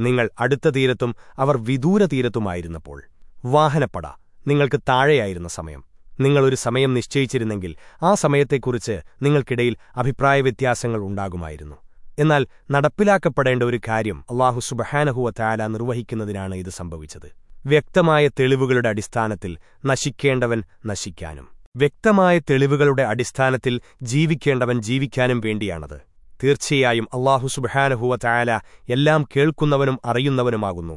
നിങ്ങൾ അടുത്ത തീരത്തും അവർ വിദൂര തീരത്തുമായിരുന്നപ്പോൾ. വാഹനപ്പട നിങ്ങൾക്ക് താഴെയായിരുന്ന സമയം. നിങ്ങളൊരു സമയം നിശ്ചയിച്ചിരുന്നെങ്കിൽ ആ സമയത്തെക്കുറിച്ച് നിങ്ങൾക്കിടയിൽ അഭിപ്രായ വ്യത്യാസങ്ങൾ ഉണ്ടാകുമായിരുന്നു. എന്നാൽ നടപ്പിലാക്കപ്പെടേണ്ട ഒരു കാര്യം അള്ളാഹു സുബഹാനഹുവ താല നിർവഹിക്കുന്നതിനാണ് ഇത് സംഭവിച്ചത്. വ്യക്തമായ തെളിവുകളുടെ അടിസ്ഥാനത്തിൽ നശിക്കേണ്ടവൻ നശിക്കാനും. വ്യക്തമായ തെളിവുകളുടെ അടിസ്ഥാനത്തിൽ ജീവിക്കേണ്ടവൻ ജീവിക്കാനും വേണ്ടിയാണത്. തീർച്ചയായും അള്ളാഹു സുബഹാനഹുവ ചായാല എല്ലാം കേൾക്കുന്നവനും അറിയുന്നവനുമാകുന്നു.